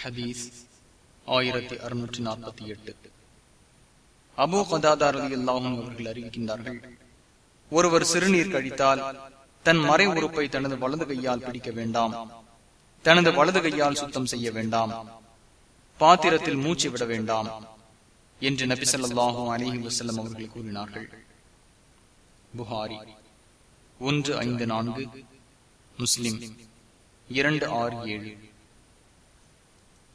ஹதீஸ் ஆயிரத்தி அறுநூற்றி நாற்பத்தி எட்டு. அபு கதாதார் அல்லாஹும் அவர்கள் அறிவிக்கின்றார்கள் ஒருவர் சிறுநீர் கழித்தால் தன் மறை உறுப்பை தனது வலது கையால் பிடிக்க வேண்டாம் தனது வலது கையால் சுத்தம் செய்ய வேண்டாம் பாத்திரத்தில் மூச்சு விட வேண்டாம் என்று நபிசல்லாஹும் அலிஹி வசல்லம் அவர்கள் கூறினார்கள். புகாரி ஒன்று ஐந்து நான்கு முஸ்லிம் இரண்டு ஆறு ஏழு.